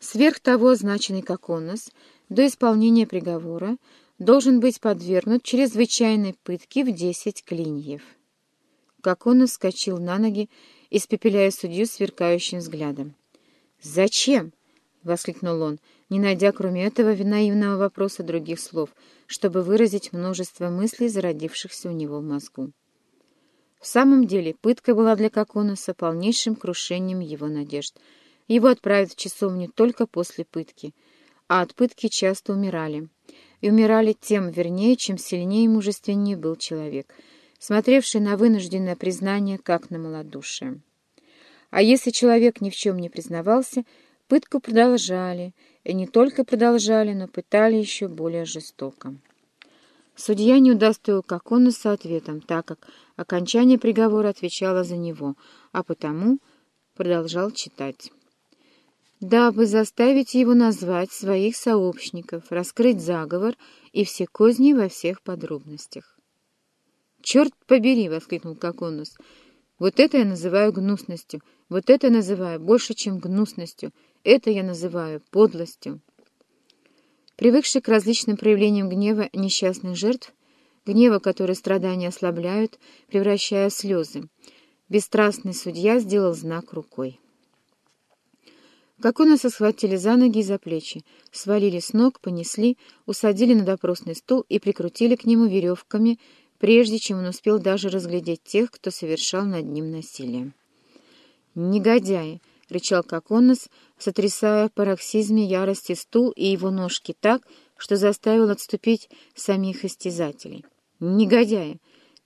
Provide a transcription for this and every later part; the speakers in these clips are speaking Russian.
Сверх того, означенный Коконос до исполнения приговора должен быть подвергнут чрезвычайной пытке в десять клиньев. Коконос вскочил на ноги, испепеляя судью сверкающим взглядом. «Зачем?» — воскликнул он, не найдя кроме этого наивного вопроса других слов, чтобы выразить множество мыслей, зародившихся у него в мозгу. В самом деле, пытка была для Коконоса полнейшим крушением его надежд. Его отправят в часовню только после пытки, а от пытки часто умирали. И умирали тем вернее, чем сильнее и мужественнее был человек, смотревший на вынужденное признание, как на малодушие. А если человек ни в чем не признавался, пытку продолжали, и не только продолжали, но пытали еще более жестоко. Судья не удостоил Коконуса ответом, так как окончание приговора отвечало за него, а потому продолжал читать. «Дабы заставить его назвать своих сообщников, раскрыть заговор и все козни во всех подробностях». «Черт побери!» — воскликнул Коконус. «Вот это я называю гнусностью, вот это называю больше, чем гнусностью, это я называю подлостью». Привыкший к различным проявлениям гнева несчастных жертв, гнева, который страдания ослабляют, превращая в слезы, бесстрастный судья сделал знак рукой. Как у нас схватили за ноги и за плечи, свалили с ног, понесли, усадили на допросный стул и прикрутили к нему веревками, прежде чем он успел даже разглядеть тех, кто совершал над ним насилие. «Негодяи!» — рычал Коконос, сотрясая в пароксизме ярости стул и его ножки так, что заставил отступить самих истязателей. «Негодяи!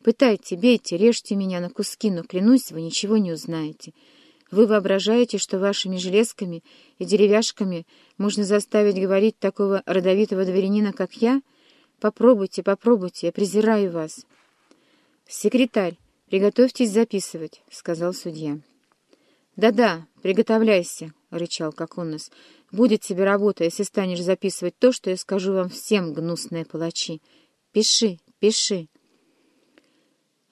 Пытайте, бейте, режьте меня на куски, но, клянусь, вы ничего не узнаете. Вы воображаете, что вашими железками и деревяшками можно заставить говорить такого родовитого дворянина, как я? Попробуйте, попробуйте, я презираю вас». «Секретарь, приготовьтесь записывать», — сказал судья. «Да-да, приготовляйся», — рычал Коконос. «Будет тебе работа, если станешь записывать то, что я скажу вам всем, гнусные палачи. Пиши, пиши».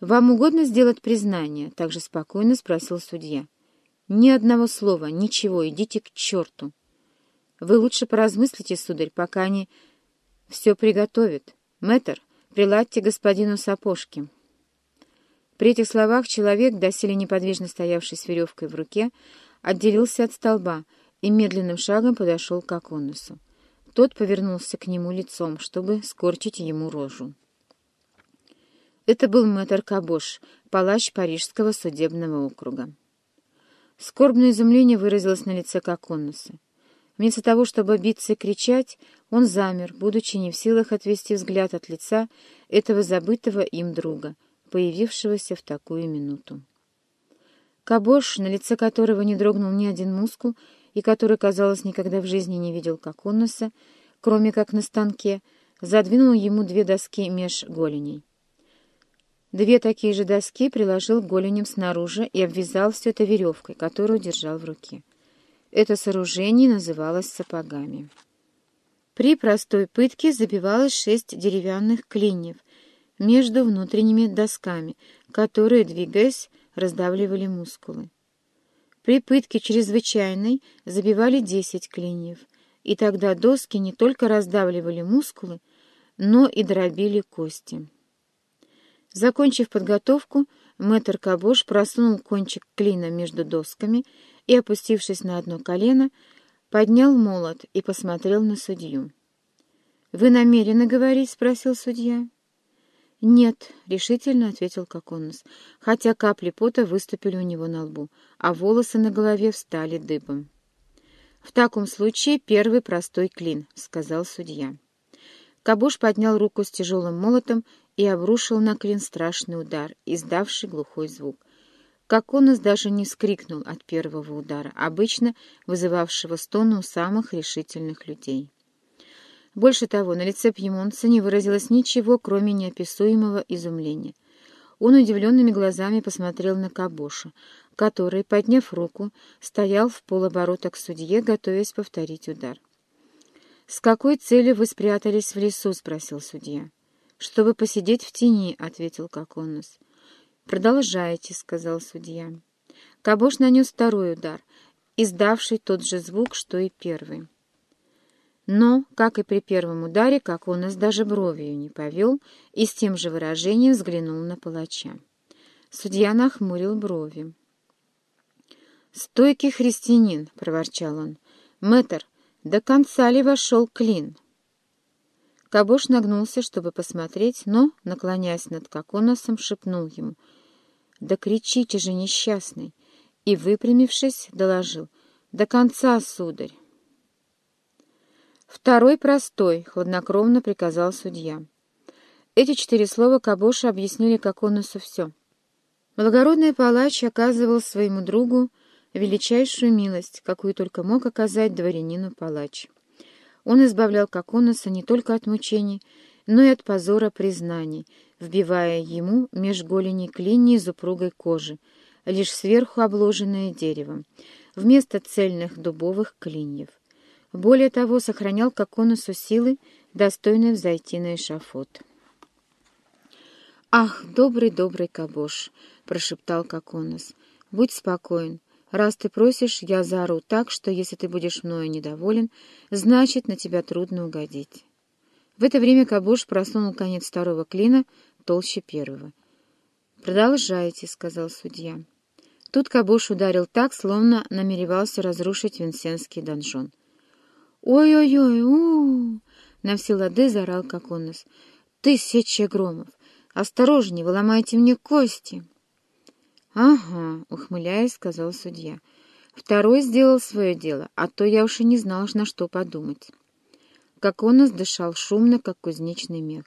«Вам угодно сделать признание?» — также спокойно спросил судья. «Ни одного слова, ничего, идите к черту. Вы лучше поразмыслите, сударь, пока они все приготовят. Мэтр, приладьте господину сапожки». При этих словах человек, доселе неподвижно стоявший с веревкой в руке, отделился от столба и медленным шагом подошел к Аконусу. Тот повернулся к нему лицом, чтобы скорчить ему рожу. Это был мэтр Кабош, палач Парижского судебного округа. Скорбное изумление выразилось на лице Коконуса. Вместо того, чтобы биться и кричать, он замер, будучи не в силах отвести взгляд от лица этого забытого им друга — появившегося в такую минуту. Кабош, на лице которого не дрогнул ни один мускул, и который, казалось, никогда в жизни не видел Коконуса, кроме как на станке, задвинул ему две доски меж голеней. Две такие же доски приложил к снаружи и обвязал все это веревкой, которую держал в руке. Это сооружение называлось сапогами. При простой пытке забивалось шесть деревянных клиньев — между внутренними досками, которые, двигаясь, раздавливали мускулы. При пытке чрезвычайной забивали 10 клиньев, и тогда доски не только раздавливали мускулы, но и дробили кости. Закончив подготовку, мэтр Кабош просунул кончик клина между досками и, опустившись на одно колено, поднял молот и посмотрел на судью. «Вы намерены говорить?» — спросил судья. «Нет», — решительно ответил Коконус, хотя капли пота выступили у него на лбу, а волосы на голове встали дыбом. «В таком случае первый простой клин», — сказал судья. Кабуш поднял руку с тяжелым молотом и обрушил на клин страшный удар, издавший глухой звук. Коконус даже не вскрикнул от первого удара, обычно вызывавшего стоны у самых решительных людей. Больше того, на лице пьемонца не выразилось ничего, кроме неописуемого изумления. Он удивленными глазами посмотрел на Кабоша, который, подняв руку, стоял в полоборота к судье, готовясь повторить удар. «С какой целью вы спрятались в лесу?» — спросил судья. «Чтобы посидеть в тени», — ответил Коконус. «Продолжайте», — сказал судья. Кабош нанес второй удар, издавший тот же звук, что и первый. Но, как и при первом ударе, как он нас даже бровью не повел и с тем же выражением взглянул на палача. Судья нахмурил брови. «Стойкий христианин!» — проворчал он. «Мэтр, до конца ли вошел клин?» Кабош нагнулся, чтобы посмотреть, но, наклоняясь над Коконосом, шепнул ему. «Да кричите же, несчастный!» И, выпрямившись, доложил. «До конца, сударь!» «Второй простой», — хладнокровно приказал судья. Эти четыре слова Кабоша объяснили Коконосу все. Благородный палач оказывал своему другу величайшую милость, какую только мог оказать дворянину палач. Он избавлял Коконоса не только от мучений, но и от позора признаний, вбивая ему меж голеней клинья из упругой кожи, лишь сверху обложенное деревом, вместо цельных дубовых клиньев. Более того, сохранял Коконосу силы, достойные взойти на эшафот. «Ах, добрый-добрый Кабош!» — прошептал Коконос. «Будь спокоен. Раз ты просишь, я заору так, что если ты будешь мною недоволен, значит, на тебя трудно угодить. В это время Кабуш просунул конец второго клина толще первого. «Продолжайте», — сказал судья. Тут Кабуш ударил так, словно намеревался разрушить Винсенский донжон. «Ой-ой-ой, у, На все лады заорал Коконос. «Тысяча громов! Осторожней, вы ломаете мне кости!» «Ага», — ухмыляясь, сказал судья. «Второй сделал свое дело, а то я уж и не знал, на что подумать». Как он дышал шумно, как кузнечный мех.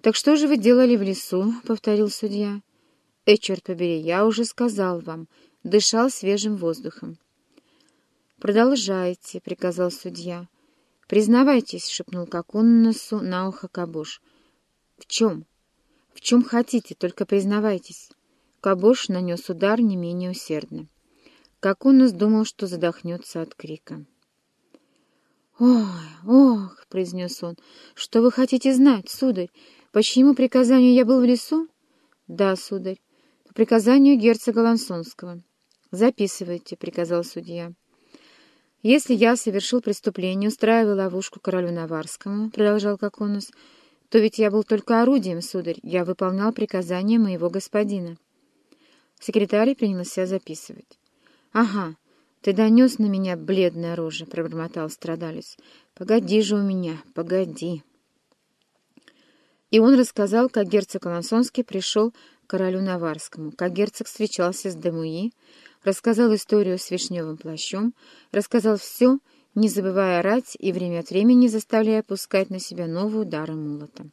«Так что же вы делали в лесу?» — повторил судья. «Э, черт побери, я уже сказал вам. Дышал свежим воздухом». «Продолжайте», — приказал судья. «Признавайтесь», — шепнул Коконносу на ухо Кабуш. «В чем? В чем хотите, только признавайтесь». Кабош нанес удар не менее усердно. Как он думал, что задохнется от крика. «Ой, ох!» — произнес он. «Что вы хотите знать, сударь? По чьему приказанию я был в лесу?» «Да, сударь, по приказанию герцога Лансонского». «Записывайте», — приказал судья. «Если я совершил преступление, устраивая ловушку королю Наварскому», — продолжал Коконус, — «то ведь я был только орудием, сударь, я выполнял приказания моего господина». Секретарь принялся записывать. «Ага, ты донес на меня бледная рожа», — пробормотал страдалец. «Погоди же у меня, погоди». И он рассказал, как герцог Алансонский пришел к королю Наварскому, как герцог встречался с Демуи, рассказал историю с вишневым плащом, рассказал все, не забывая орать и время от времени заставляя пускать на себя новые удары молотом.